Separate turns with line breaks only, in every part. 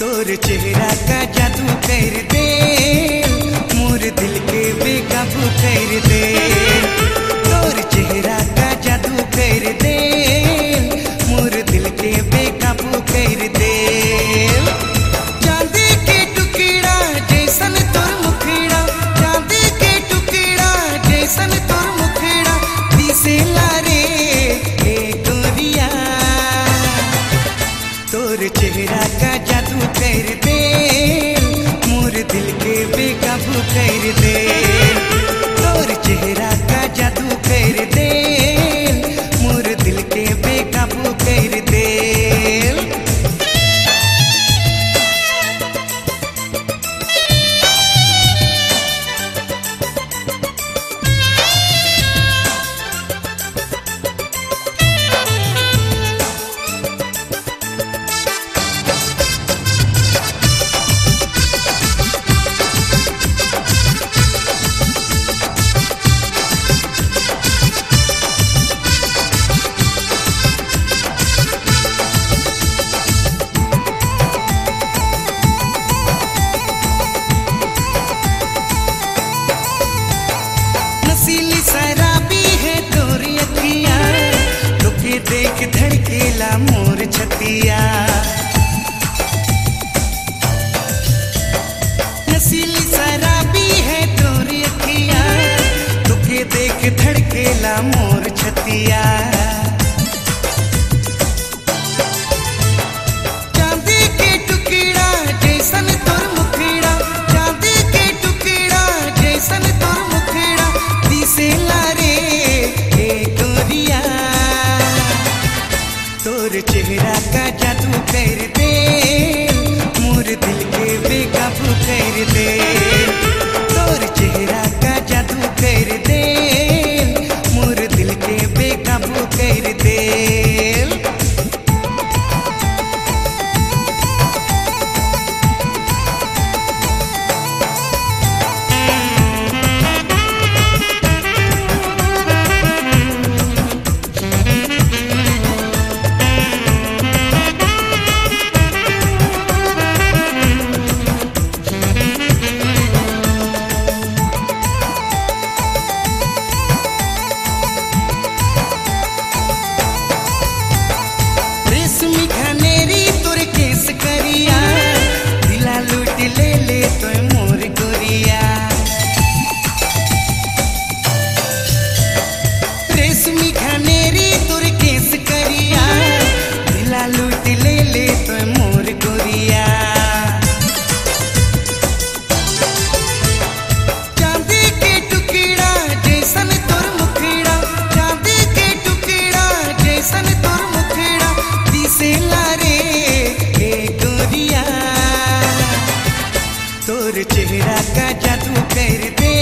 तोर चेहरा का जादू कर दे। मोर दिल के बेकाबू कर दे। तोर चेहरा खेला मोर छतिया। तोर चेहरा का जादू कर दे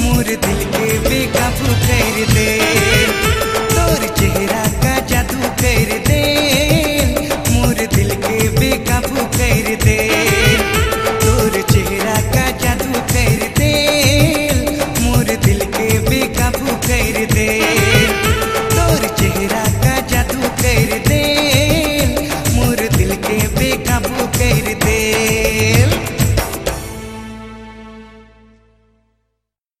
मोर दिल के बेकाबू कर दे।